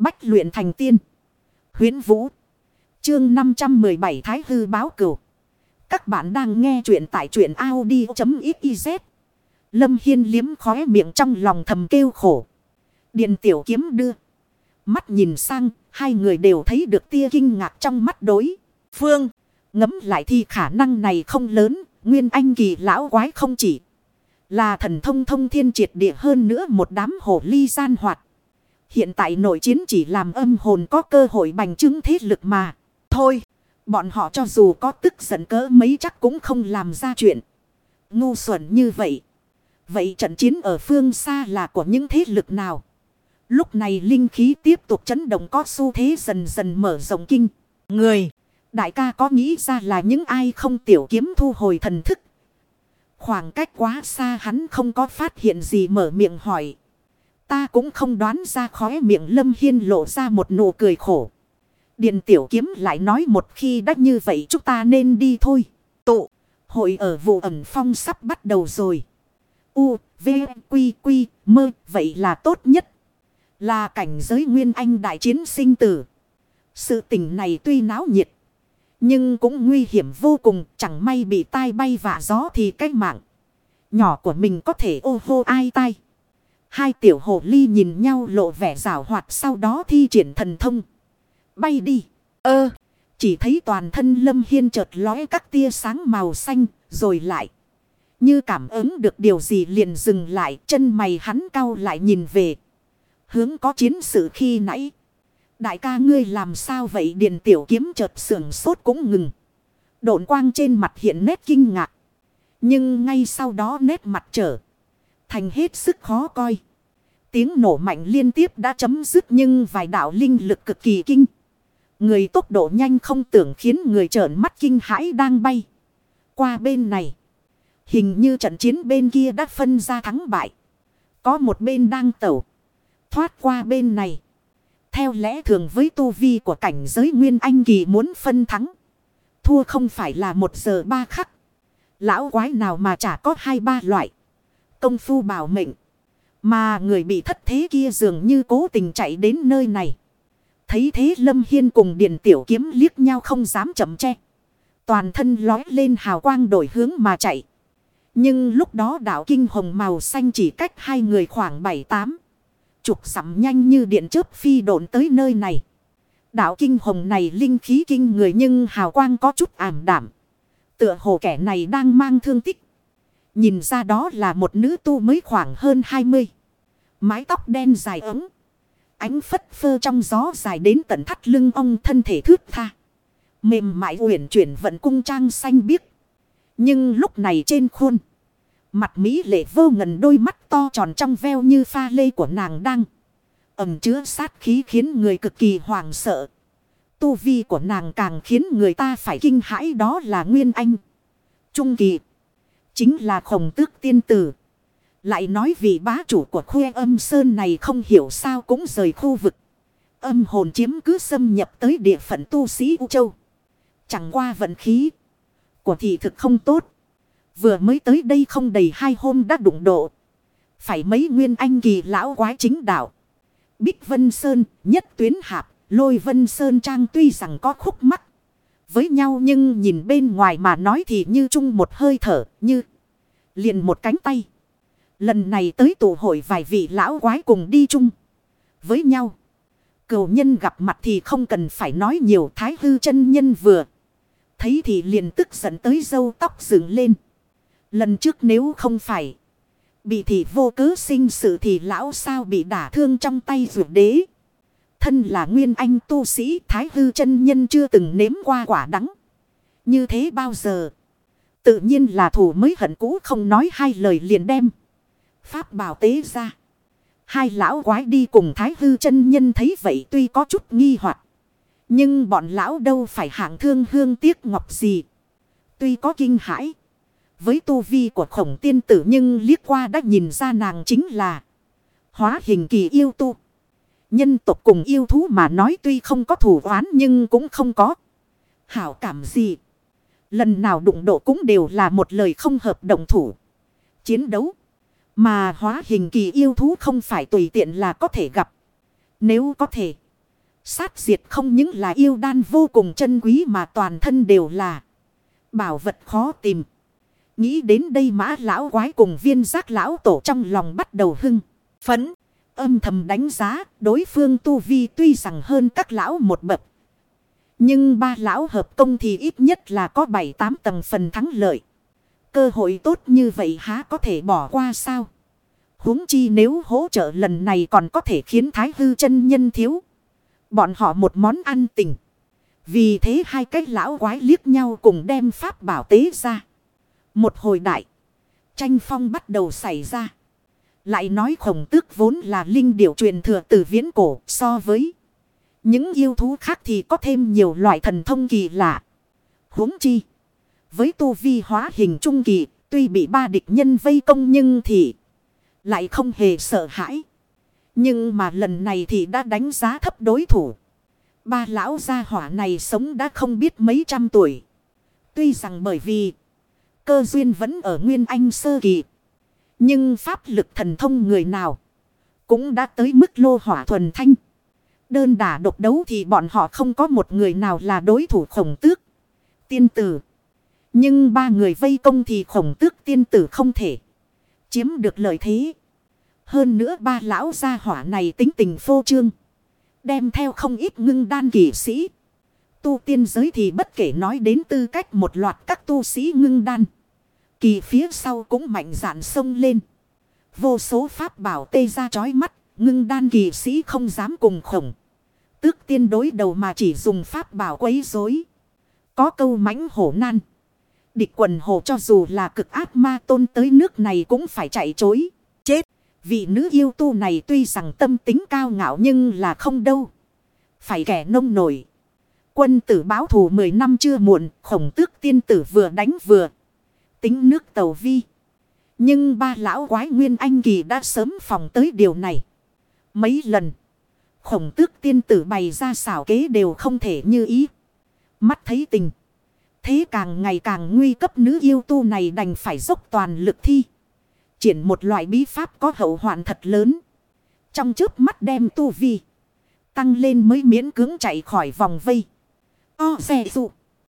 Bách luyện thành tiên. Huyến Vũ. Chương 517 Thái Hư báo cửu. Các bạn đang nghe truyện tại truyện Audi.xyz. Lâm Hiên liếm khóe miệng trong lòng thầm kêu khổ. Điện tiểu kiếm đưa. Mắt nhìn sang, hai người đều thấy được tia kinh ngạc trong mắt đối. Phương, ngấm lại thì khả năng này không lớn, nguyên anh kỳ lão quái không chỉ. Là thần thông thông thiên triệt địa hơn nữa một đám hồ ly gian hoạt. Hiện tại nội chiến chỉ làm âm hồn có cơ hội bành trướng thế lực mà. Thôi, bọn họ cho dù có tức giận cỡ mấy chắc cũng không làm ra chuyện. Ngu xuẩn như vậy. Vậy trận chiến ở phương xa là của những thế lực nào? Lúc này linh khí tiếp tục chấn động có xu thế dần dần mở rộng kinh. Người, đại ca có nghĩ ra là những ai không tiểu kiếm thu hồi thần thức. Khoảng cách quá xa hắn không có phát hiện gì mở miệng hỏi. Ta cũng không đoán ra khóe miệng Lâm Hiên lộ ra một nụ cười khổ. Điện tiểu kiếm lại nói một khi đã như vậy chúng ta nên đi thôi. Tụ, hội ở vụ ẩn phong sắp bắt đầu rồi. U, V, Quy, Quy, Mơ, vậy là tốt nhất. Là cảnh giới nguyên anh đại chiến sinh tử. Sự tình này tuy náo nhiệt. Nhưng cũng nguy hiểm vô cùng. Chẳng may bị tai bay vạ gió thì cách mạng. Nhỏ của mình có thể ô hô ai tai. Hai tiểu hồ ly nhìn nhau lộ vẻ rào hoạt sau đó thi triển thần thông. Bay đi. Ơ. chỉ thấy toàn thân lâm hiên chợt lóe các tia sáng màu xanh. Rồi lại. Như cảm ứng được điều gì liền dừng lại. Chân mày hắn cau lại nhìn về. Hướng có chiến sự khi nãy. Đại ca ngươi làm sao vậy điền tiểu kiếm chợt sưởng sốt cũng ngừng. Độn quang trên mặt hiện nét kinh ngạc. Nhưng ngay sau đó nét mặt trở. Thành hết sức khó coi. Tiếng nổ mạnh liên tiếp đã chấm dứt nhưng vài đạo linh lực cực kỳ kinh. Người tốc độ nhanh không tưởng khiến người trợn mắt kinh hãi đang bay. Qua bên này. Hình như trận chiến bên kia đã phân ra thắng bại. Có một bên đang tẩu. Thoát qua bên này. Theo lẽ thường với tu vi của cảnh giới Nguyên Anh Kỳ muốn phân thắng. Thua không phải là một giờ ba khắc. Lão quái nào mà chả có hai ba loại. Công phu bảo mệnh. Mà người bị thất thế kia dường như cố tình chạy đến nơi này. Thấy thế Lâm Hiên cùng Điền Tiểu Kiếm liếc nhau không dám chậm che. Toàn thân lói lên hào quang đổi hướng mà chạy. Nhưng lúc đó đảo kinh hồng màu xanh chỉ cách hai người khoảng bảy tám chục sắm nhanh như điện chớp phi độn tới nơi này. Đạo kinh hồng này linh khí kinh người nhưng hào quang có chút ảm đảm. Tựa hồ kẻ này đang mang thương tích. Nhìn ra đó là một nữ tu mới khoảng hơn 20. Mái tóc đen dài ấm. Ánh phất phơ trong gió dài đến tận thắt lưng ông thân thể thước tha. Mềm mại uyển chuyển vận cung trang xanh biếc. Nhưng lúc này trên khuôn. Mặt Mỹ lệ vô ngần đôi mắt to tròn trong veo như pha lê của nàng đang. Ẩm chứa sát khí khiến người cực kỳ hoàng sợ. Tu vi của nàng càng khiến người ta phải kinh hãi đó là Nguyên Anh. Trung kỳ. Chính là khổng tước tiên tử. Lại nói vì bá chủ của khuê âm sơn này không hiểu sao cũng rời khu vực. Âm hồn chiếm cứ xâm nhập tới địa phận tu sĩ U Châu. Chẳng qua vận khí của thị thực không tốt. Vừa mới tới đây không đầy hai hôm đã đụng độ. Phải mấy nguyên anh kỳ lão quái chính đạo. Bích Vân Sơn, nhất tuyến hạp, lôi Vân Sơn Trang tuy rằng có khúc mắt với nhau nhưng nhìn bên ngoài mà nói thì như chung một hơi thở, như liền một cánh tay. Lần này tới tụ hội vài vị lão quái cùng đi chung với nhau. Cửu nhân gặp mặt thì không cần phải nói nhiều thái hư chân nhân vừa. Thấy thì liền tức giận tới dâu tóc dựng lên. Lần trước nếu không phải. Bị thị vô cớ sinh sự thì lão sao bị đả thương trong tay rượu đế. Thân là nguyên anh tu sĩ, thái hư chân nhân chưa từng nếm qua quả đắng. Như thế bao giờ. Tự nhiên là thủ mới hận cũ không nói hai lời liền đem. Pháp bảo tế ra. Hai lão quái đi cùng thái hư chân nhân thấy vậy tuy có chút nghi hoặc, Nhưng bọn lão đâu phải hạng thương hương tiếc ngọc gì. Tuy có kinh hãi. Với tu vi của khổng tiên tử nhưng liếc qua đã nhìn ra nàng chính là hóa hình kỳ yêu tu. Nhân tộc cùng yêu thú mà nói tuy không có thủ oán nhưng cũng không có hảo cảm gì. Lần nào đụng độ cũng đều là một lời không hợp động thủ. Chiến đấu. Mà hóa hình kỳ yêu thú không phải tùy tiện là có thể gặp. Nếu có thể. Sát diệt không những là yêu đan vô cùng chân quý mà toàn thân đều là bảo vật khó tìm. Nghĩ đến đây mã lão quái cùng viên giác lão tổ trong lòng bắt đầu hưng, phấn. Âm thầm đánh giá, đối phương tu vi tuy rằng hơn các lão một bậc. Nhưng ba lão hợp công thì ít nhất là có 7-8 tầng phần thắng lợi. Cơ hội tốt như vậy há có thể bỏ qua sao? huống chi nếu hỗ trợ lần này còn có thể khiến thái hư chân nhân thiếu. Bọn họ một món ăn tình. Vì thế hai cái lão quái liếc nhau cùng đem pháp bảo tế ra. Một hồi đại. Tranh phong bắt đầu xảy ra. Lại nói khổng tước vốn là linh điểu truyền thừa từ viễn cổ so với. Những yêu thú khác thì có thêm nhiều loại thần thông kỳ lạ. huống chi. Với tu vi hóa hình trung kỳ, tuy bị ba địch nhân vây công nhưng thì lại không hề sợ hãi. Nhưng mà lần này thì đã đánh giá thấp đối thủ. Ba lão gia hỏa này sống đã không biết mấy trăm tuổi. Tuy rằng bởi vì cơ duyên vẫn ở nguyên anh sơ kỳ. Nhưng pháp lực thần thông người nào cũng đã tới mức lô hỏa thuần thanh. Đơn đả độc đấu thì bọn họ không có một người nào là đối thủ khổng tước. Tiên tử. Nhưng ba người vây công thì khổng tước, tiên tử không thể chiếm được lợi thế. Hơn nữa ba lão gia hỏa này tính tình phô trương. Đem theo không ít ngưng đan kỳ sĩ. Tu tiên giới thì bất kể nói đến tư cách một loạt các tu sĩ ngưng đan. Kỳ phía sau cũng mạnh dạn sông lên. Vô số pháp bảo tê ra chói mắt. Ngưng đan kỳ sĩ không dám cùng khổng. Tước tiên đối đầu mà chỉ dùng pháp bảo quấy rối. Có câu mãnh hổ nan. Địch quần hổ cho dù là cực ác ma tôn tới nước này cũng phải chạy chối. Chết. Vị nữ yêu tu này tuy rằng tâm tính cao ngạo nhưng là không đâu. Phải kẻ nông nổi. Quân tử báo thù 10 năm chưa muộn, khổng tước tiên tử vừa đánh vừa. Tính nước tàu vi. Nhưng ba lão quái nguyên anh kỳ đã sớm phòng tới điều này. Mấy lần. Khổng tước tiên tử bày ra xảo kế đều không thể như ý. Mắt thấy tình. Thế càng ngày càng nguy cấp nữ yêu tu này đành phải dốc toàn lực thi. Triển một loại bí pháp có hậu hoạn thật lớn. Trong trước mắt đem tu vi. Tăng lên mới miễn cưỡng chạy khỏi vòng vây. O xe dụ.